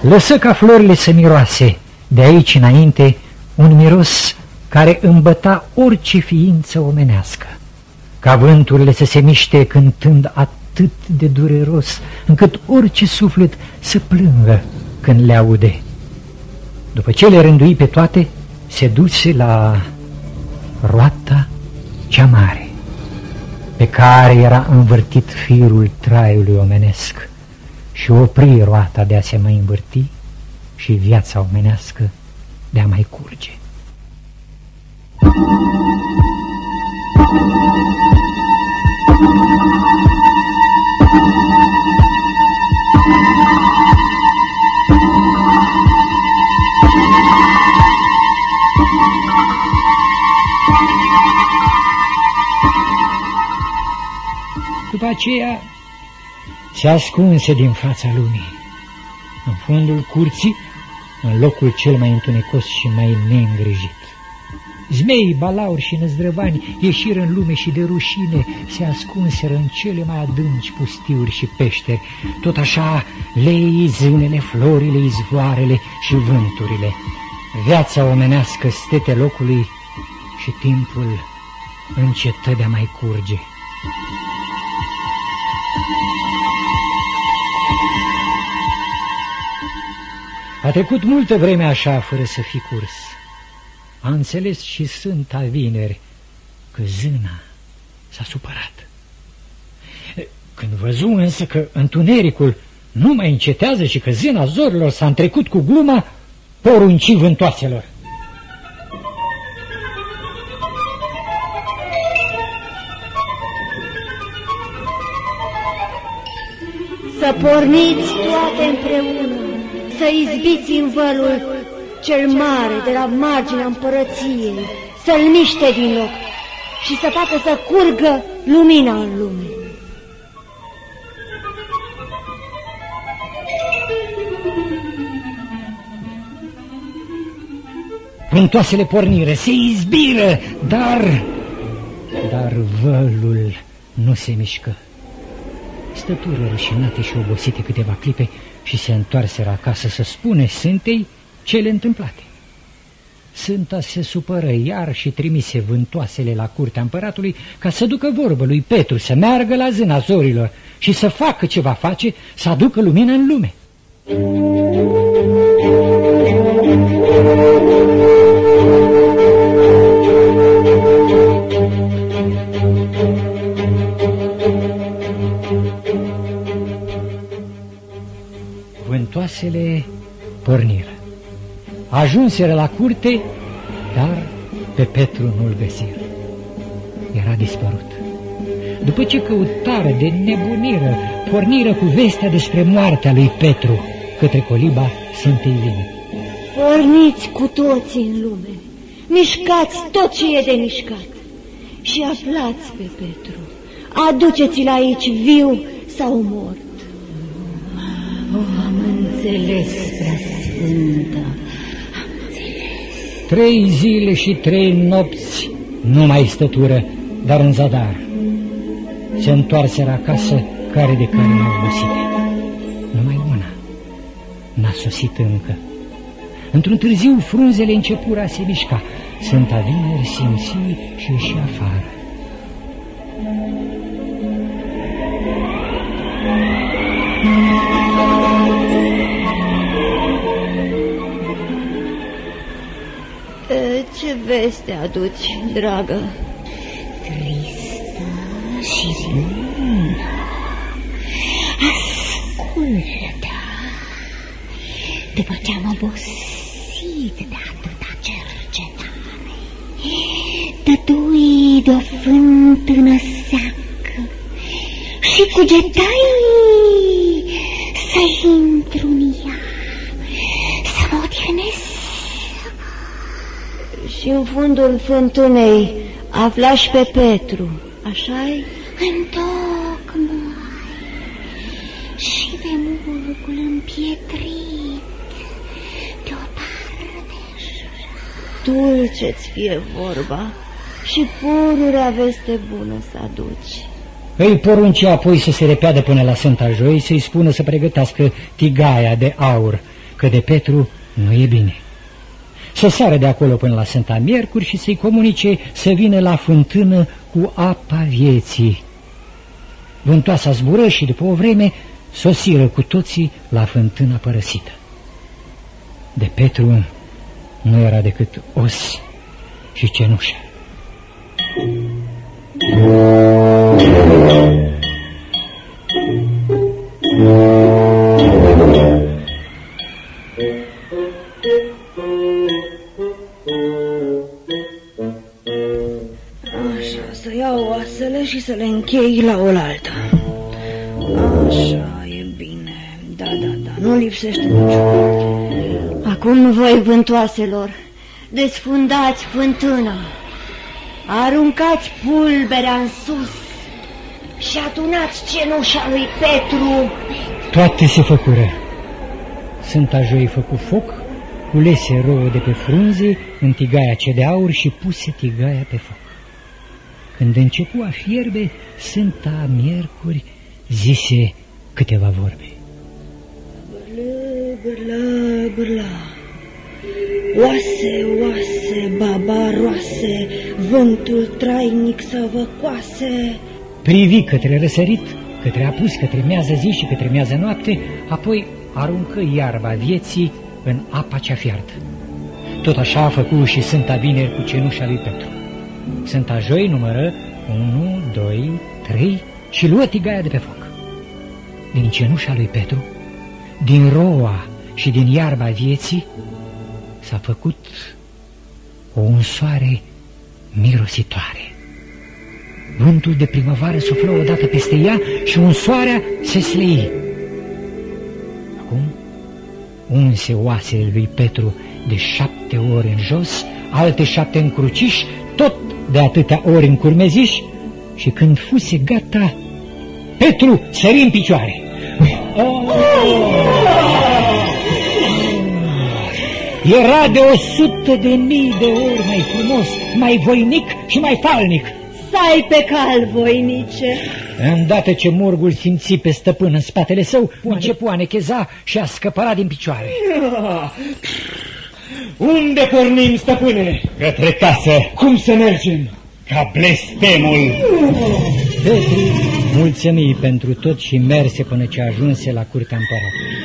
Lăsă ca florile să miroase, de aici înainte, un miros care îmbăta orice ființă omenească, ca vânturile să se miște cântând atât de dureros, încât orice suflet să plângă când le aude. După ce le rândui pe toate, se duse la roata cea mare, pe care era învârtit firul traiului omenesc și opri roata de a se mai învârti și viața omenească de a mai curge. După aceea se ascunse din fața lumii. În fundul curții în locul cel mai întunecos și mai neîngrijit. Zmeii, balauri și năzdrăvani ieșiră în lume și de rușine se ascunseră în cele mai adânci pustiuri și peșteri. Tot așa lei zânele, florile, izvoarele și vânturile. Viața omenească stete locului și timpul încetă de a mai curge. A trecut multă vreme așa, fără să fi curs. A înțeles și Sfânta Vineri că zâna s-a supărat. Când văzu însă că întunericul nu mai încetează și că zâna zorilor s-a întrecut cu gluma, porunci vântoaselor. Să porniți toate împreună, să izbiți în vălul cel mare de la marginea împărăției, să-l miște din loc și să facă să curgă lumina în lume. Pântoasele pornire, se izbiră, dar... Dar vălul nu se mișcă. Stătură rușinate și obosite câteva clipe și se întoarseră acasă să spune Sântei cele întâmplate. Sânta se supără iar și trimise vântoasele la curtea împăratului ca să ducă vorbă lui Petru să meargă la zâna zorilor și să facă ce va face, să aducă lumină în lume. Vântoasele porniră. Ajunseră la curte, dar pe Petru nu-l găsiră. Era dispărut. După ce căutară de nebuniră, porniră cu vestea despre moartea lui Petru către coliba Sfântei Vine. Porniți cu toții în lume, mișcați tot ce e de mișcat și aflați pe Petru. Aduceți-l aici viu sau mort. Oh, am înțeles, prea sfântă, Trei zile și trei nopți nu mai stătură, dar în zadar. Se întoarseră acasă care de care mai obosite. Numai una n-a sosit încă. Într-un târziu frunzele începură a se mișca. Sfânta Vineri simți și ieși afară. Ce veste aduci, dragă? Tristă și bună. Ascultă! După ce am obosit de atâta cercetare, tătui de-o fântână seacă și cugetai și în fundul fântânei aflași pe Petru, așa-i? Întocmai și pe mulgul împietrit de o parte Dulce-ți fie vorba și pururea veste bună să aduci. Îi porunci apoi să se repeadă până la Sfânta Joi, să-i spună să pregătească tigaia de aur, că de Petru nu e bine să sară de acolo până la Sfânta Miercuri și să-i comunice să vină la fântână cu apa vieții. Vântoasa zbură și după o vreme sosiră cu toții la fântâna părăsită. De Petru nu era decât os și cenușă. Și să le închei la oaltă. Așa e bine. Da, da, da, nu lipsește niciun. Acum voi, vântoaselor, desfundați fântâna, aruncați pulberea în sus și atunați cenușa lui Petru. Toate se făcură. Sfânta Joi făcu foc culese rouă de pe frunze în tigaia ce de aur și puse tigaia pe foc. Când începu a fierbe, Sfânta Miercuri zise câteva vorbe. Bârlă, bârlă, bârlă. Oase, oase, babaroase, vântul trainic să vă coase. Privi către răsărit, către apus, către mează zi și către mează noapte, apoi aruncă iarba vieții în apa cea fiartă. Tot așa a făcut și Sfânta Vineri cu cenușa lui Petru. Sfânta Joi numără 1, 2, 3 și luă tigaia de pe foc. Din cenușa lui Petru, din roa și din iarba vieții, s-a făcut o unsoare mirositoare. Vântul de primăvară suflă odată peste ea și unsoarea se slei. Acum unse oasele lui Petru de șapte ori în jos, alte șapte în cruciș, tot de atâtea ori în curmeziș și când fuse gata, Petru sări în picioare. Era de o sută de mii de ori mai frumos, mai voinic și mai falnic. Stai pe cal, voinice. Îndată ce morgul simți pe stăpân în spatele său, începu a necheza și a scăpărat din picioare. Unde pornim, stăpâne? Către casă, Cum să mergem? ca blestemul. Petru mulțumii pentru tot și merse până ce ajunse la curtea împăratului.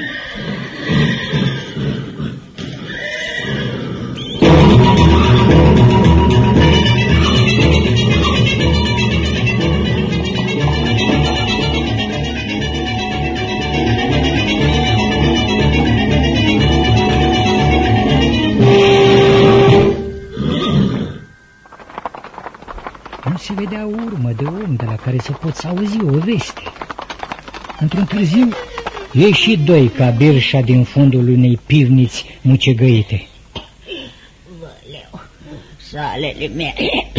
Care să poți auzi o veste. Într-un târziu ieși doi ca birșa din fundul unei pivniți mucegăite. Salele mele.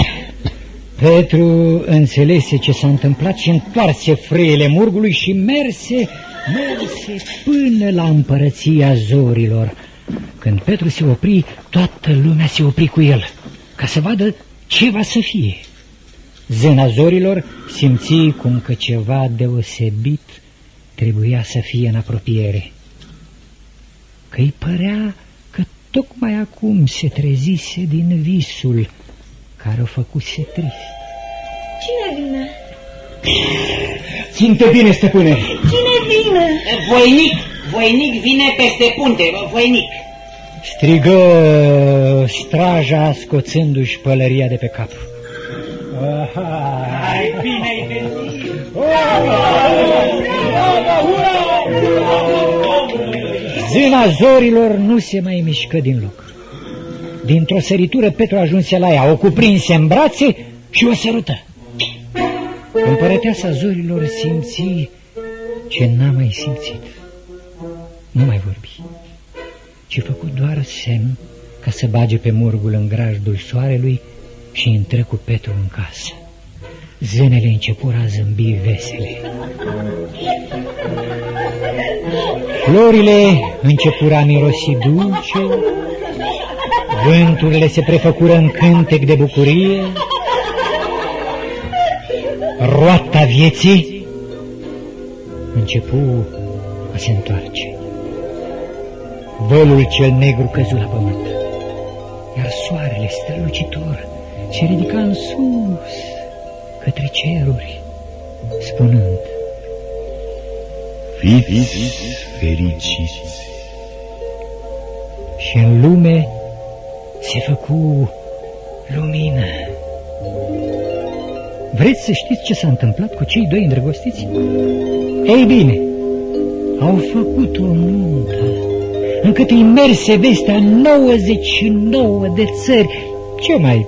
Petru înțelese ce s-a întâmplat și întoarse frâiele murgului și merse, merse până la împărăția zorilor. Când Petru se opri, toată lumea se opri cu el, ca să vadă ce va să fie. Zâna zorilor simți cum că ceva deosebit trebuia să fie în apropiere. Că îi părea că tocmai acum se trezise din visul care o făcuse trist. Cine vine? Ținte bine, stăpâne! Cine vine? Voinic, voinic vine peste punte, voinic. Strigă straja scoțându-și pălăria de pe cap. Ai bine ai venit. Zâna zorilor nu se mai mișcă din loc. Dintr-o săritură Petru ajunse la ea, o cuprinse în brațe și o sărută. Împărăteasa zorilor simți ce n-a mai simțit. Nu mai vorbi, ci făcut doar semn ca să bage pe murgul în grajdul soarelui și intră cu Petru în casă. Zânele începură a zâmbi vesele. Florile începură a mirosi dulce, vânturile se prefăcură în cântec de bucurie, roata vieții începu a se întoarce. Vălul cel negru căzu la pământ, iar soarele strălucitor se ridica în sus, către ceruri, spunând, Fiți fericiți. și în lume se făcu lumină. Vreți să știți ce s-a întâmplat cu cei doi îndrăgostiți? Ei bine, au făcut o nuntă încât îi merse vestea 99 de țări, ce mai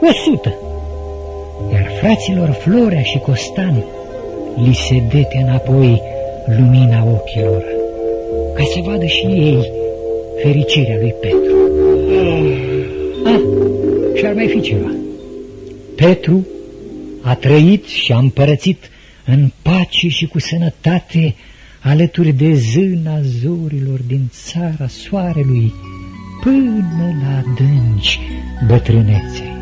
100. Iar fraților Florea și Costan li se dete înapoi lumina ochilor, ca să vadă și ei fericirea lui Petru. Ah, și ar mai fi ceva. Petru a trăit și a împărățit în pace și cu sănătate alături de zâna zorilor din țara soarelui până la adânci bătrânețe.